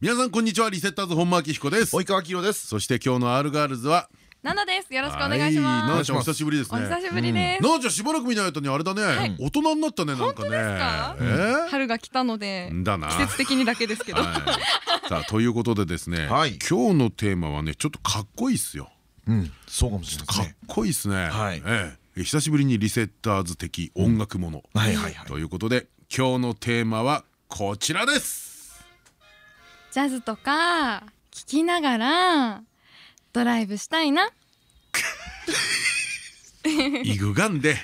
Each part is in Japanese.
皆さんこんにちは。リセッターズ本間明彦です。及川明です。そして今日の R ガールズはナナです。よろしくお願いします。ナナちゃんお久しぶりですね。お久しぶりです。ナナちゃんしばらく見ない間にあれだね。大人になったねなんかね。え春が来たので、だな。季節的にだけですけど。はい。さあということでですねはい。今日のテーマはねちょっとかっこいいっすよ。うん。そうかもしれないかっねこいいっすね。はい。え。え久しぶりにリセッターズ的音楽もの。はいはいはい。ということで今日のテーマはこちらですジャズとか聞きながらドライブしたいな。イグガンで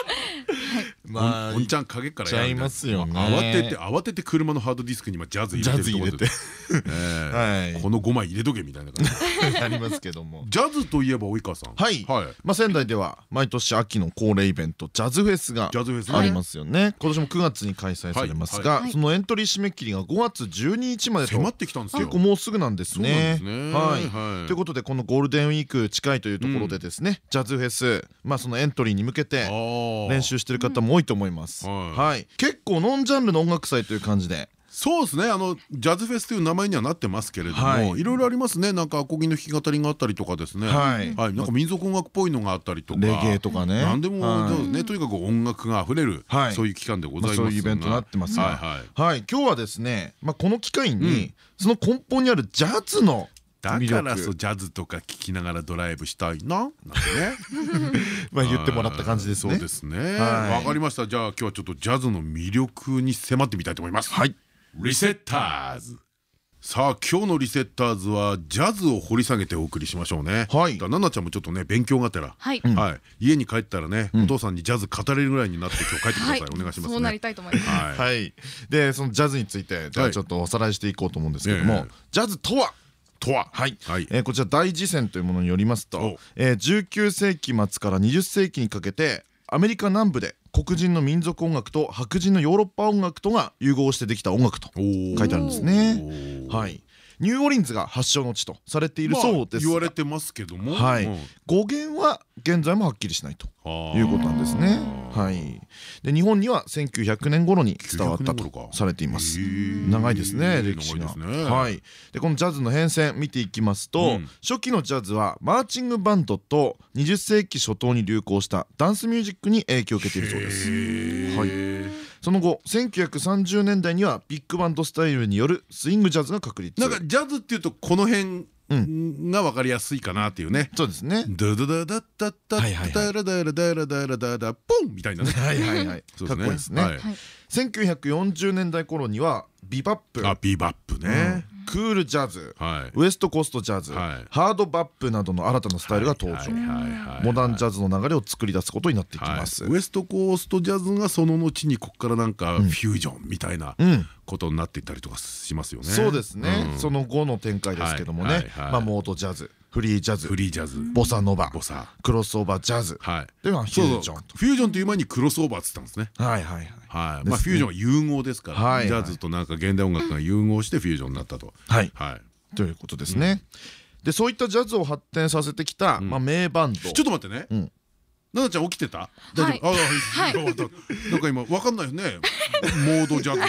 まあおんちゃん陰からやますよね。慌てて慌てて車のハードディスクに今ジャズ入ジれて この5枚入れとけみたいな感じ。ありますけども。ジャズといえば及川さん。はい。はい。まあ仙台では毎年秋の恒例イベントジャズフェスがジャズフェスね。ありますよね。今年も9月に開催されますがそのエントリー締め切りが5月12日までと迫ってきたんですよ。結構もうすぐなんですね。はい。はい。ということでこのゴールデンウィーク近いというところでですねジャズフェスまあそのエントリーに向けて練練習してる方も多いと思います。うんはい、結構ノンジャンルの音楽祭という感じで。そうですね。あのジャズフェスという名前にはなってますけれどはい。もいろいろありますね。なんかアコギの弾き語りがあったりとかですね。はい。はい。なんか民族音楽っぽいのがあったりとか。レゲエとかね。なんでもはい。ねとにかく音楽が溢れるはい。そういう期間でございますまあそういうイベントになってますがはいはい。はい、今日はですね、まあ、この機会に、その根本にあるジャズのだ魅からそう力ジャズとか聴きながらドライブしたいな。なんてねまあ言ってもらった感じですね。そうですね。はい。わかりました。じゃあ今日はちょっとジャズの魅力に迫ってみたいと思います。はい。リセッターズ。さあ今日のリセッターズはジャズを掘り下げてお送りしましょうね。はい。だ奈々ちゃんもちょっとね勉強がてら。はい。はい。家に帰ったらねお父さんにジャズ語れるぐらいになって今日帰ってください。お願いしますそうなりねたいと思います。はい。はい、でそのジャズについてじゃはい。あちょっとおさらいしていこうと思うんですけども、ええ。ジャズとは？とは。はい、はい。えーこちら大辞典というものによりますおと、えー19世紀末から20世紀にかけてアメリカ南部で黒人の民族音楽と白人のヨーロッパ音楽とが融合してできた音楽と書いてあるんですね。はい、ニューオーリンズが発祥の地とされているまあそうです。が言われてますけども。はい。うん語源は現在もはっきりしないとはあ。いうことなんですね。はい、で日本には1900年頃に伝わった900年頃とかされています。長いですね歴史が。はい、でこのジャズの変遷見ていきますと、うん。初期のジャズはマーチングバンドと20世紀初頭に流行したダンスミュージックに影響を受けているそうです。はいその後1930年代にはビッグバンドスタイルによるスイングジャズが確立。なんかジャズっていうとこの辺が分かりやすいかなっていうねそうですね。ダダダダダダはいはいはいダラダラダラダラダラポンみたいなねはいはいはい。かっこいいですね。はいはい。1940年代頃にはビバップ、あビバップねクールジャズ、はい。ウエストコーストジャズ、はい。ハードバップなどの新たなスタイルが登場、モダンジャズの流れを作り出すことになっていきはい。ます、ウエストコーストジャズがその後にここからなんかフュージョンみたいなうん。ことになっていったりとかしますよね。そうですね、うん。その後の展開ですけどもね、まあモードジャズフリージャズフリージャズ。ボサノバボサ。クロスオーバージャズ。はい。ではフュージョンと。フュージョンという前にクロスオーバーっつったんですね。はいはいはい。まあフュージョンは融合ですから、ジャズとなんか現代音楽が融合してフュージョンになったと。はい。はい。ということですね、でそういったジャズを発展させてきた、まあ、名バンド。ちょっと待ってね。うん。ななちゃん起きてた？大丈夫？あはい。はい。なんか今わかんないよね。モードジャズ。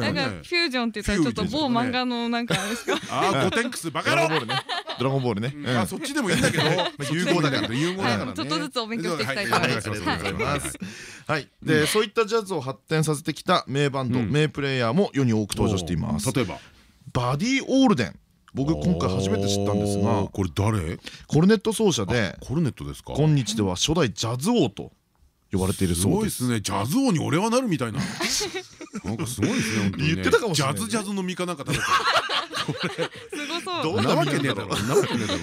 なんかフュージョンって言ったらちょっと某漫画のなんかあれですか？ああゴテンクス。バカ野郎。ドラゴンボールね。ドラゴンボールね、うん。あそっちでもいいんだけど、融合だから融合だからちょっとずつお勉強していきたいと思います。ははありがとうござい。ますははい、で、そういったジャズを発展させてきた名バンド、うん。名プレイヤーも世に多く登場しています。例えば。バディ・オールデン、僕今回初めて知ったんですが。これ誰？コルネット奏者で、コルネットですか？今日では初代ジャズ王と呼ばれているすそうで。ごいですすね。ジャズ王に俺はなるみたいな。なんかすごいですね。本当にね言ってたかもしれないジャズジャズの実かなんか食べて。すごそう。どんななわけねえだろ。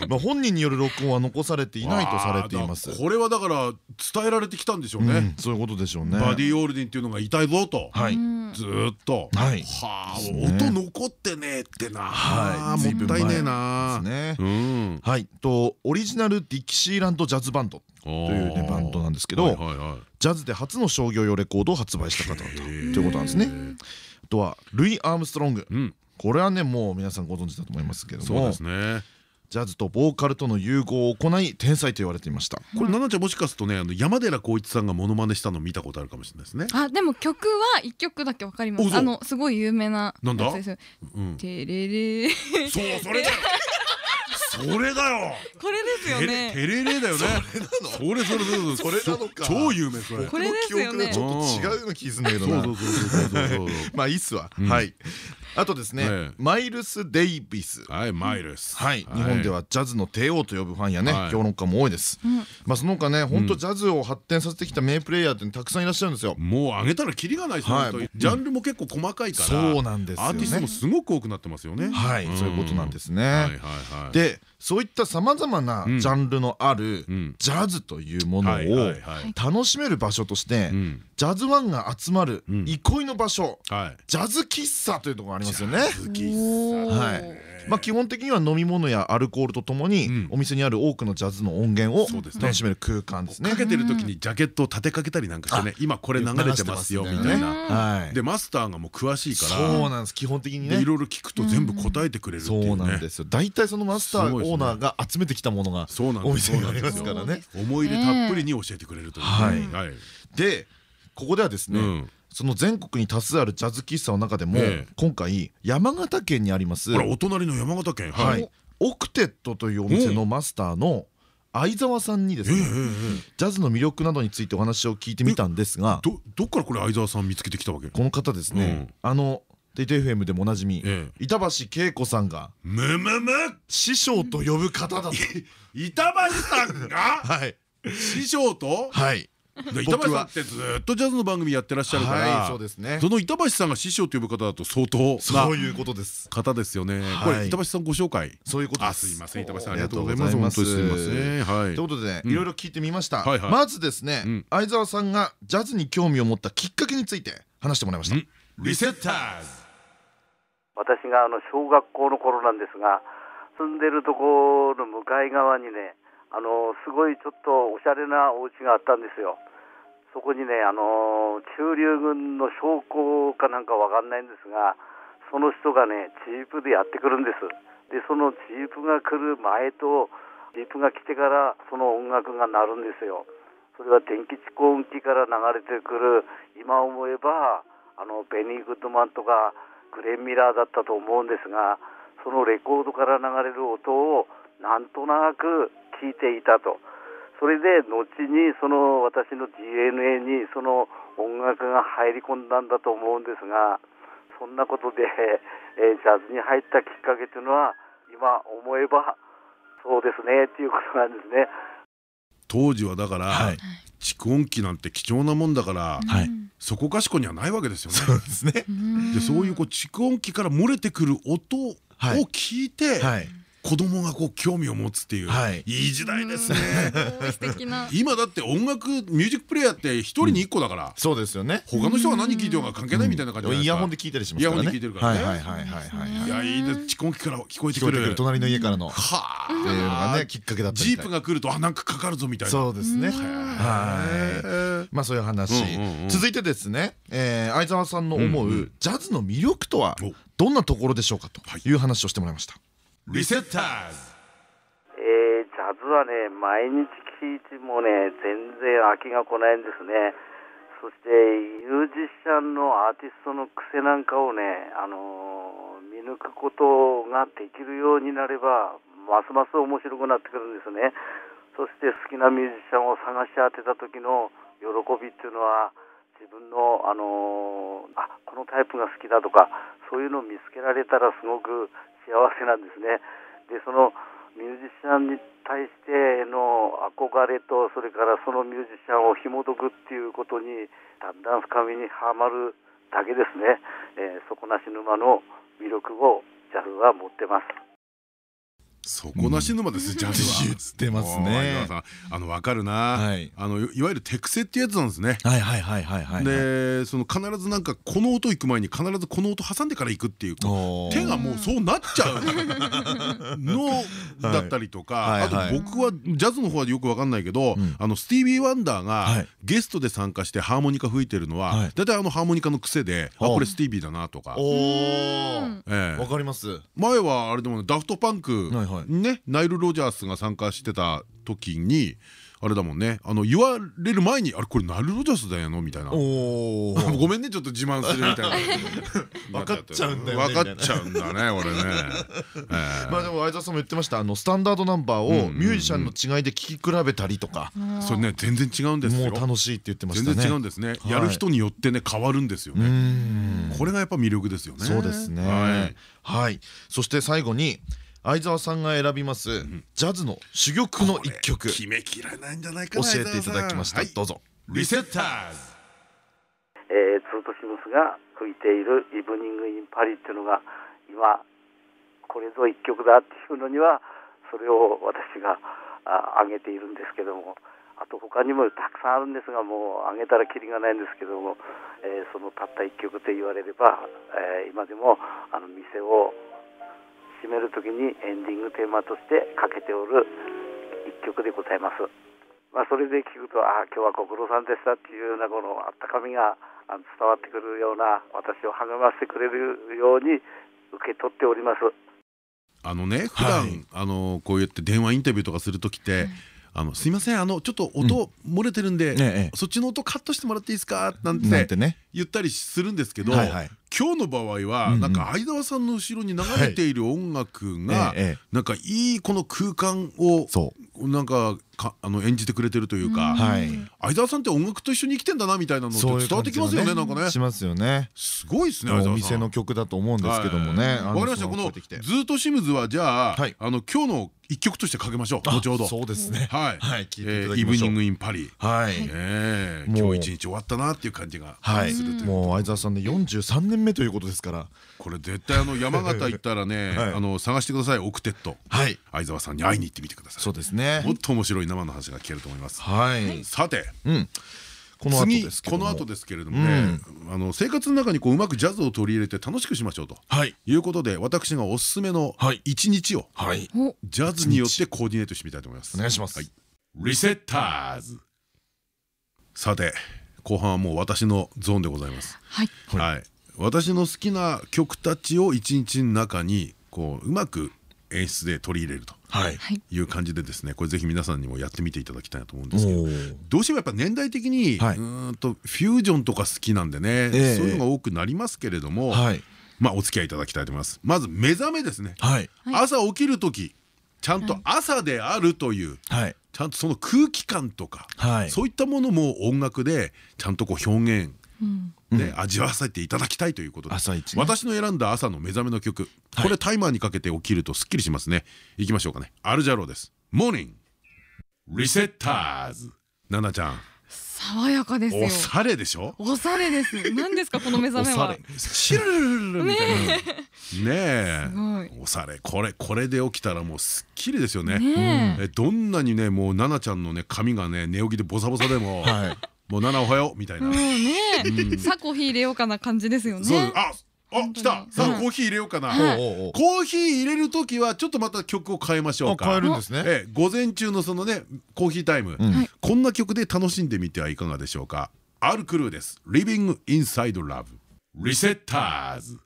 まあ本人による録音は残されていないとされています。これはだから伝えられてきたんでしょううんね。そういうことでしょうね。バディオールディンっていうのが痛いぞと。はい。うんずーっとはいはあ音残ってねえってなはいもったいねえなですねうんはいとオリジナルディキシーランドジャズバンドとというねバンドなんですけどはいはいはいジャズで初の商業用レコードを発売した方だと。ということなんですね。あとはルイ・アームストロング。うん。これはねもう皆さんご存知だと思いますけども。そうですね。ジャズとボーカルとの融合を行い天才と言われていました。これ奈々ちゃんもしかするとねあの山寺宏一さんがモノマネしたの見たことあるかもしれないですね。あでも曲は一曲だけわかります。あのすごい有名ななんだやつですよ。うん。テレレそうそれだよ それだよ。これですよね。テレレだよね。それそれそれそれなのか。超有名それ。これですよね。僕の記憶がちょっと違うような気するんだけどな。そうそうそうそうそうそう。まあいいっすわ。うん。はい。あとですねええ。マイルス・デイビス。はいマイルス。はい、日本ではジャズの帝王と呼ぶファンやね、はい。評論家も多いです。うん。まあその他ね、本当ジャズを発展させてきた名プレイヤーってたくさんいらっしゃるんですよ。もう上げたらキリがないですねはい。本当に。ジャンルも結構細かいから。そうなんですよね。アーティストもすごく多くなってますよね。はい、ん。そういうことなんですはいはいね。はい。で、そういったさまざまなうん。ジャンルのあるうん。ジャズというものをはい楽しめる場所としてう、ん。ジャズワンが集まるうん。憩いの場所、はい。ジャズ喫茶というところがありますよね。はいまあ基本的には飲み物やアルコールとともに、うん。お店にある多くのジャズの音源を楽しめる空間ですね。か。けてる時にジャケットを立てかけたりなんかしてね今これ流れてますよみたいな。はい。でマスターがもう詳しいからそうなんです。基本的にね。でいろいろ聞くと全部答えてくれるっていそううなんねですよ。大体そのマスターオーナーが集めてきたものがそうなんです。お店にありますからね。思い入れたっぷりに教えてくれるというはい。はい。でここではですね、うんその全国に多数あるジャズ喫茶の中でも、ええ。今回山形県にありますお隣の山形県ははい。いオクテットというお店のマスターの相沢さんにですね、ジャズの魅力などについてお話を聞いてみたんですがどどっからこれ相沢さん見つけてきたわけ？この方ですね、あのデイト FM でもおなじみ、ええ。板橋恵子さんがむむむ師匠と呼ぶ方だと。板橋さんが？はい。師匠と？はい。で板橋さんってずっとジャズの番組やってらっしゃるからはいそうですね。その板橋さんが師匠と呼ぶ方だと相当なそういうことです。方ですよね。はい。これ板橋さんご紹介。そういうことであすすいません板橋さんあありりがとうございますす。本当にすいません。はい。ということでねうん。いろいろ聞いてみました。はいはい。まずですねうん。相沢さんがジャズに興味を持ったきっかけについて話してもらいました。うん。リセッターズ。私があの小学校の頃なんですが住んでるところの向かい側にねあのすごいちょっとおしゃれなお家があったんですよ。そこにねあの中流軍の将校かなんかわかんないんですがその人がねジープでやってくるんです。でそのジープが来る前とジープが来てからその音楽が鳴るんですよ。それは電気蓄音機から流れてくる今思えばあのベニー・グッドマンとかグレン・ミラーだったと思うんですがそのレコードから流れる音をなんとなく聞いていたと。それで後にその私の DNA にその音楽が入り込んだんだと思うんですがそんなことで、えージャズに入ったきっかけというのは今思えばそうですねっていうことなんですね。当時はだからはい。蓄音機なんて貴重なもんだからはい。そこかしこにはないわけですよそうねですね。でそういうこう蓄音機から漏れてくる音をはい。聞いてはい子供がこう興味を持つっていうはい。いい時代ですね。うん。素敵な。今だって音楽ミュージックプレイヤーって一人に一個だからそうですよね。他の人が何聞いてようが関係ないみたいな感じじゃないですか。イヤホンで聞いたりしますからね。イヤホンで聞いてるからね。はいはいはいはいはいい。やいいです。蓄音機から聞こえてくる。聞こえてくる。隣の家からの。っはあ。ていうのがねきっかけだったジープが来るとあなんかかかるぞみたいな。そうですね。へはい。えまあそういう話。うんうんうん続いてですねえー相沢さんの思うんううジャズの魅力とはお。どんなところでしょうかという話をしてもらいましたリセッターズ。えージャズはね毎日聴いてもね全然飽きが来ないんですね。そしてミュージシャンのアーティストの癖なんかをね、あのー見抜くことができるようになればますます面白くなってくるんですね。そして好きなミュージシャンを探し当てた時の喜びっていうのは自分の、あのーあこのタイプが好きだとかそういうのを見つけられたらすごく幸せなんですね。でそのミュージシャンに対しての憧れとそれからそのミュージシャンを紐解くっていうことにだんだん深みにはまるだけですね、えー底なし沼の魅力をジャズは持ってます。底なし沼ですジャズは言ってますね。あのわかるな。はい。あのいわゆる手癖ってやつなんですね。はいはいはいはいはいでその必ずなんかこの音行く前に必ずこの音挟んでから行くっていう手がもうそうなっちゃうの。だったりとかあと僕はジャズの方はよくわかんないけどん。あのスティービー・ワンダーがはい。ゲストで参加してハーモニカ吹いてるのははい。大体あのハーモニカの癖でああこれスティービーだなとか。わかります。前はあれでもねダフトパンクねナイル・ロジャースが参加してた時にあれだもんね。あの言われる前に「あれこれナイル・ロジャースだよの?」みたいな。ごめんねちょっと自慢するみたいな。分かっちゃうんだよね分かっちゃうんだね俺ね。ええ。まあでも相沢さんも言ってました。あのスタンダードナンバーをミュージシャンの違いで聴き比べたりとか。それね全然違うんですもよう楽しいって言ってましたね。全然違うんですね。やる人によってね変わるんですようねん。これがやっぱ魅力ですよね。そうですね。はい。はい。そして最後に相沢さんが選びますジャズの珠玉の一曲。決めきらないんじゃないか教なえていただきました。はいどうぞ。リセッターズ。えー、ツートシムスが吹いている「イブニング・イン・パリ」っていうのが今これぞ一曲だっていうのにはそれを私があ挙げているんですけどもあと他にもたくさんあるんですがもう挙げたらきりがないんですけども、えーそのたった一曲と言われれば、えー今でもあの店を締める時にエンディングテーマとしてかけておる一曲でございます。まあ、それで聞くとああ今日はご苦労さんでしたっていうようなこのあったかみがあの伝わってくるような私を励ましてくれるように受け取っております。あのね普段はいあのこうやって電話インタビューとかする時ってあのすいませんあのちょっと音漏れてるんで、ええ。そっちの音カットしてもらっていいですか？なんてね言ったりするんですけど、今日の場合は、なんか相沢さんの後ろに流れている音楽が、なんかいいこの空間をそなんかかあの演じてくれてるというか、はい。相沢さんって音楽と一緒に生きてんだなみたいなの伝わってきますよねなんかね。しますよね。すごいですね相沢さん。お店の曲だと思うんですけどもねはい。わかりました。この「ずーっとシムズ」はじゃあはい。あの今日の一曲としてかけましょう。あ後ほど。そうですね。はい。はい聞いていえただきましょう。ーイブニング・イン・パリ。はい。今日一日終わったなっていう感じがはいするもう相沢さんで43年目ということですから。これ絶対あの山形行ったらね はい。あの探してください。オクテットはい。相沢さんに会いに行ってみてください。そうですね。もっと面白い生の話が聞けると思います。はい。さて。うん。この後次ですけども。この後ですけれどもねあの生活の中にこううまくジャズを取り入れて楽しくしましょうと。はい。いうことで私がおすすめのはい。一日をはい。お。ジャズによってコーディネートしてみたいと思います。お願いします。はい。リセッターズ。さて後半はもう私のゾーンでございます。はい。はい。私の好きな曲たちを一日の中にこううまく演出で取り入れるとはい。う感じでですねこれぜひ皆さんにもやってみていただきたいなと思うんですけどどうしてもやっぱ年代的に、はい。うーんとフュージョンとか好きなんでね、ええ。そういうのが多くなりますけれども、はい。まあお付き合いいただきたいと思います。まず目覚めですね、朝起きる時ちゃんと朝であるという、はい。ちゃんとその空気感とか、はい。そういったものも音楽でちゃんとこう表現うんね、味わわせていただきたいということで。朝一ね。私の選んだ朝の目覚めの曲。はい。これタイマーにかけて起きるとすっきりしますね。いきましょうかね。アルジャローです。モーニング。リセッターズ。ナナちゃん。爽やかですよ。おしゃれでしょ？おしゃれです。何ですかこの目覚めは？シルルルみたいな。ねえ。すごい。おしゃれ。これこれで起きたらもうすっきりですよね。ねえ。えどんなにねもうナナちゃんのね髪がね寝起きでボサボサでも。はいもうナナおはようみたいな。ねさあコーヒー入れようかな感じですよね。あ来た。さあはいコーヒー入れようかな。コーヒー入れる時はちょっとまた曲を変えましょうか。あ変えるんですね。ええ午前中のそのねコーヒータイム、うん。こんな曲で楽しんでみてはいかがでしょうか。アルクルーです「Living Inside Love」リセッターズ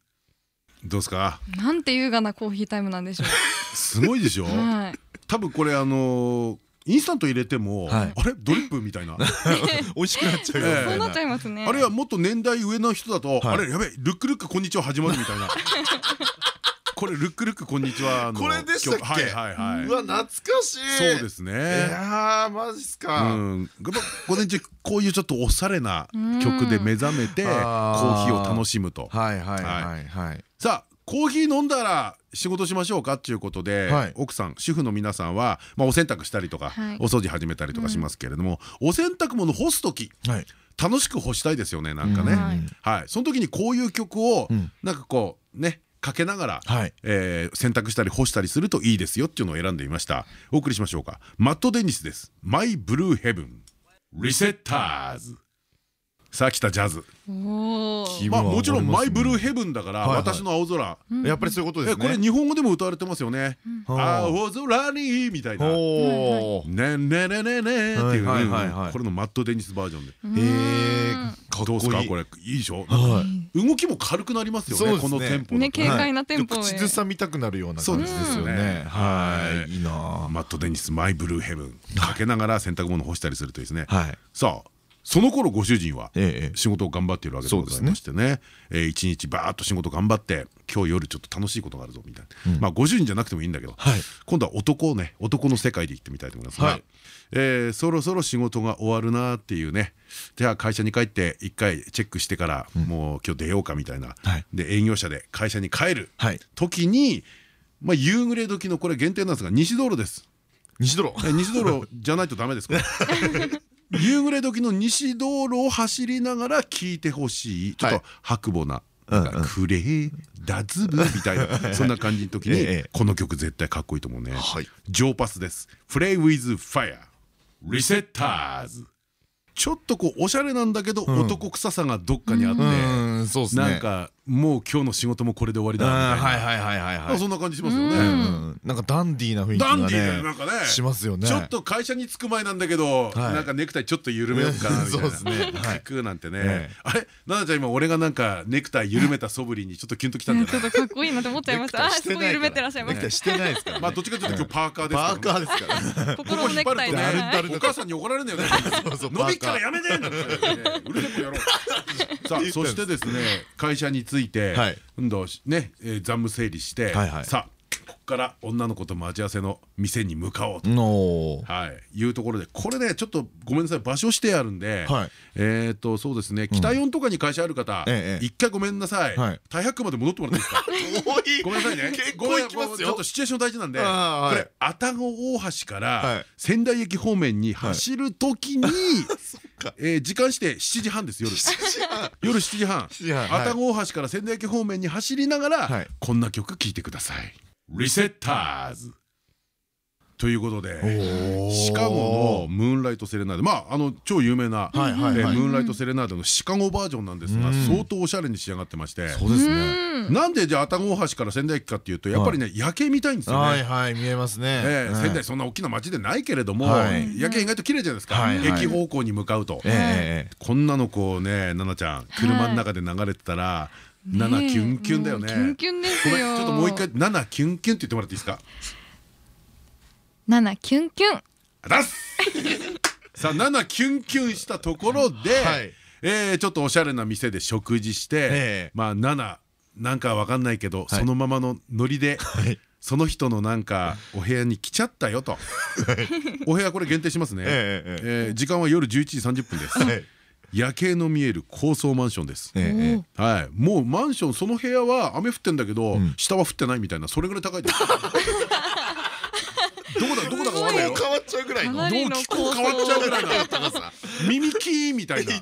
どうですか？なんて優雅なコーヒータイムなんでしょ すごいでしょ？うはい。多分これあのーインスタント入れても、はい。あれ？ドリップみたいな。美味しくなっちゃうよええ。そうなっちゃいますね。あるいはもっと年代上の人だと、はい。あれやべえルックルックこんにちは始まるみたいな。これルックルックこんにちはのこれでしたっけ？曲はいはいはい、うわ懐かしい。そうですね。いやーマジっすか。うん、やっぱ午前中こういうちょっとおしゃれな曲で目覚めてコーヒーを楽しむと。はいはいはい。はい。さあコーヒー飲んだら仕事しましょうかっていうことで、はい。奥さん主婦の皆さんは、まあ、お洗濯したりとか、はい。お掃除始めたりとかしますけれども、お洗濯物干す時はい。楽しく干したいですよねなんかね、うん。はい、その時にこういう曲を、うん。なんかこうねかけながら、はい。えー洗濯したり干したりするといいですよっていうのを選んでみました。お送りしましょうか。マット・デニスです「マイ・ブルー・ヘブン」リセッターズさあ来たジャズ。まあもちろん「マイ・ブルー・上ヘブン」だから私の青空。やっぱりそういうことですね。えこれ日本語でも歌われてますよね「はあ青空に」みたいな「ねねねねねね」っていうこれのマット・デニスバージョンで。へえかっこいい。どうですか？これいいでしょ？はい。動きも軽くなりますよねこのテンポね。軽快なテンポで。口ずさみたくなるような感じですよね。ね。はい。い。いなマット・デニス「マイ・ブルー・ヘブン」かけながら洗濯物干したりするといいですね。はい。さあその頃ご主人はええ仕事を頑張っているわけでございましてね。えー一日バーッと仕事頑張って今日夜ちょっと楽しいことがあるぞみたいな。まあご主人じゃなくてもいいんだけどはい。今度は男をね男の世界で行ってみたいと思いますが、はい。えーそろそろ仕事が終わるなっていうね。じゃあ会社に帰って一回チェックしてから、もう今日出ようかみたいな、はい。で営業者で会社に帰るはい。時に、まあ、夕暮れ時のこれ限定なんですが西道路です。西泥え西道路じゃないとダメですか？夕暮れ時の西道路を走りながら聴いてほしい。ちょっと白母な「なんかクレーダズブ」みたいな そんな感じの時にええこの曲絶対かっこいいと思うね。はい。ジョーパスです「Play with Fire」リセッターズちょっとこうおしゃれなんだけど男臭さがどっかにあってなんかもう今日の仕事もこれで終わりだみたいな。はいはいはいはいはい。あそんな感じしますようねん。なんかダンディーな雰囲気がダンディーなんかね。しますよね。ちょっと会社に着く前なんだけど、はい。なんかネクタイちょっと緩めようかなみたいな。そうですね。はい。聞くなんてね、ええ。あれ？奈々ちゃん今俺がなんかネクタイ緩めた素振りにちょっとキュンときたんじゃないちょっとかっこいいなと思っちゃいましたあすごい緩めてらっしゃいまネクタイすしてないですからまあどっちかというと今日パーカーですパーカーですから心のネクタイねお母さんに怒られるんだよね。そうそう伸びっからやめてんだってねうるせくやろうさあそしてですね会社に着いて、はい。今度ね、えー残務整理して、さあから女の子と待ち合わせの店に向かおうと。のはい、いうところでこれねちょっとごめんなさい場所指定あるんで、はい。えっとそうですね北四とかに会社ある方、ええ一回ごめんなさい、はい。大百区まで戻ってもらっていいですか？ごめんなさいね。結構行きますよ。ちょっとシチュエーション大事なんでこれ愛宕大橋かはらい。仙台駅方面に走る時に、か。えー時間して7時半です夜。夜7時半。愛宕大橋から仙台駅方面に走りながら、はい。こんな曲聴いてください「リセッターズ」ということでシカゴのムーンライトセレナーデまああの超有名な、ムーンライトセレナーデのシカゴバージョンなんですがうん。相当おしゃれに仕上がってまして。そうですね。なんでじゃあ愛宕大橋から仙台駅かっていうとやっぱりね夜景見たいんですよね。はいはい見えますね。仙台そんな大きな街でないけれどもはい。夜景意外と綺麗じゃないですか。駅方向に向かうと。ええこんなのこうね奈々ちゃん車の中で流れてたら奈々キュンキュンだよね。キュンキュンですよ。ちょっともう一回奈々キュンキュンって言ってもらっていいですか？七キュンキュン。あだっす。さあ7キュンキュンしたところで、はい。えーちょっとおしゃれな店で食事して、ええ。まあ7なんかわかんないけど、はい。そのままのノリで、はい。その人のなんかお部屋に来ちゃったよと、お部屋これ限定しますね、ええええー時間は夜11時30分です、はい夜景の見える高層マンションです、ええはい、もうマンションその部屋は雨降ってんだけど、ん。下は降ってないみたいなそれぐらい高いです。どこだどこだかわかんないよ。変わっちゃうぐらいのどう気候変わっちゃうぐらいの高さ耳キーみたいな。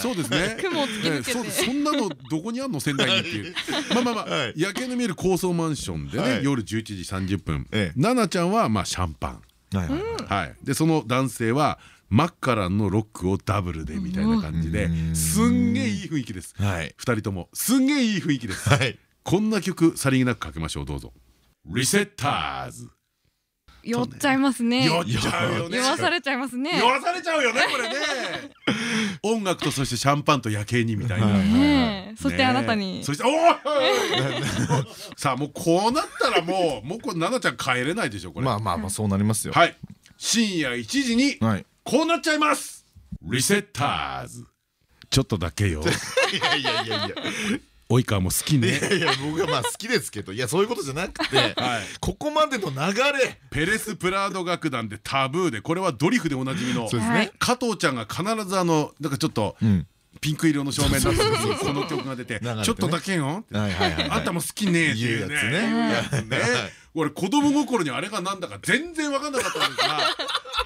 そうですね。雲そうそんなのどこにあんの仙台にっていう。まあまあまあ、はい。夜景の見える高層マンションでね、はい。夜11時30分、ええ。奈々ちゃんはまあシャンパン。はいはい。はい、でその男性はマッカランのロックをダブルでみたいな感じでうん。すんげえいい雰囲気です。はい。二人ともすんげえいい雰囲気です。はい。こんな曲さりげなくかけましょうどうぞ。リセッターズ。酔っちゃいますね。酔っちゃうよね。酔わされちゃいますね。酔わされちゃうよねこれね。音楽とそしてシャンパンと夜景にみたいな。そしてねあなたに。そしておーい さあもうこうなったらもうもうこれ奈々ちゃん帰れないでしょこれ。まあまあまあそうなりますよ。はい。深夜1時にはいこうなっちゃいます。リセッターズ。ちょっとだけよ。いやいやいやいや。及川も好きいねやいや僕はまあ好きですけどいやそういうことじゃなくてはい。ここまでの流れ。ペレス・プラード楽団でタブーでこれはドリフでおなじみのそうですはいね。加藤ちゃんが必ずあのなんかちょっっとうんピンク色の照明になってるこの曲が出て。ちょっとだけよ。あんたも好きねっていうね。俺子供心にあれがなんだか全然分かんなかったんですが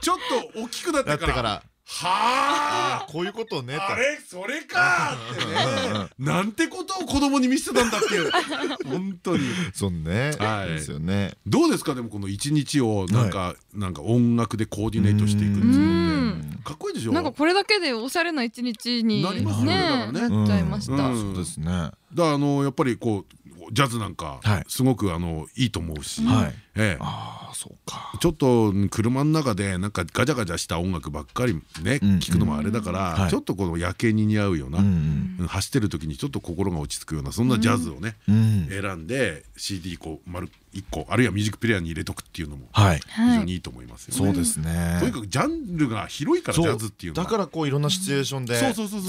ちょっと大きくなってからはあ。こういうことねと。あれそれか。ってねなんてことを子供に見せてたんだっていう。本当に。そうね。はい。ですよね。どうですか？でもこの一日をなんかなんか音楽でコーディネートしていくってういうかっこいいでしょ？なんかこれだけでおしゃれな一日になりますよね。なっちゃいました。うん。そうですね。だからあのやっぱりこうジャズなんかはい。すごくあのいいと思うし、はいええ。ああそうか。ちょっと車の中でなんかガチャガチャした音楽ばっかりねうん。聞くのもあれだかはい。らちょっとこの夜景に似合うような走ってる時にちょっと心が落ち着くようなそんなジャズをねうん。選んで CD こう丸1個あるいはミュージックプレイヤーに入れとくっていうのもはい。非常にいいと思いますよね。そうですね。とにかくジャンルが広いからジャズっていうだからこういろんなシチュエーションで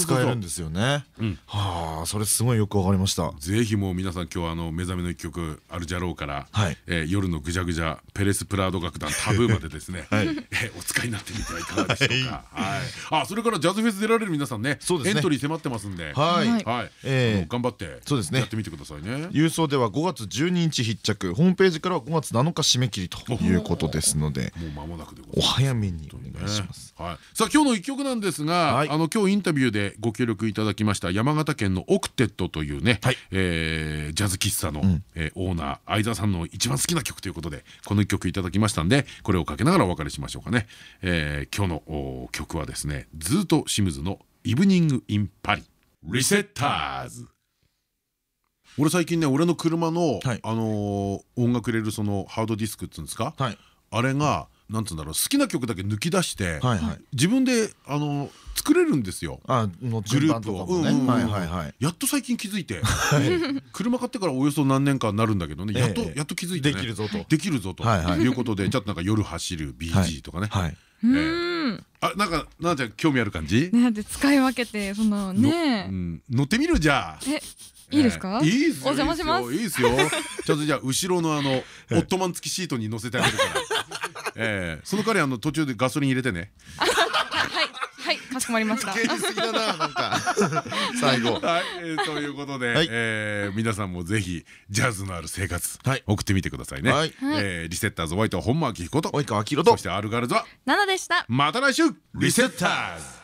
使えるんですよね。うん。はあそれすごいよくわかりました。ぜひもう皆さん今日はあの目覚めの一曲アルジャローから、はい。えー夜のぐじゃぐじゃペレスプラード楽団タブーまでですね、はい。えーお使いになってみてはいかがでしょうか。はい。あそれからジャズフェス出られる皆さんねそうですね。エントリー迫ってますんで、はい。はい。はい。え頑張ってそうですね。やってみてくださいね。郵送では5月12日必着。ホームページからは5月7日締め切りということですので。もう間もなくでございおます。早めに。お願いします。はい、さあ今日の一曲なんですが、はい。あの今日インタビューでご協力いただきました山形県のオクテットというね、はい。えージャズ喫茶の、ん。えーオーナー相沢さんの一番好きな曲ということでこの一曲いただきましたんでこれをかけながらお別れしましょうかね、えー今日のお曲はですねズート・シムズの「イブニング・イン・パリ」リセッターズ。俺最近ね俺の車の、はい。あのー音楽入れるそのハードディスクっつうんですか、はい。あれがなんつうんだろう好きな曲だけ抜き出して、自分であの作れるんですよ。あのグループを。やっと最近気づいて、車買ってからおよそ何年かになるんだけどね、やっとええやっと気づいてね。できるぞと。できるぞと。はいはい。いうことで、ちょっとなんか夜走る BG とかね。はい。うん。あなんかなんちゃん興味ある感じ？ねだって使い分けてそののねうん。乗ってみるじゃあ。えいいですか？ええ。いいですよお邪魔します。いいですよ ちょっとじゃあ後ろのあのオットマン付きシートに乗せてあげるから。ええ。その代わりあの途中でガソリン入れてね。はいはいかしこまりました。現実的だななんか。最後。はい、えーということで、はい。えー皆さんもぜひジャズのある生活、はい。送ってみてくださいね。はい。えーリセッターズホワイト本間明彦と。及川明宏と。そしてアルガールズはナナでした。また来週。リセッターズ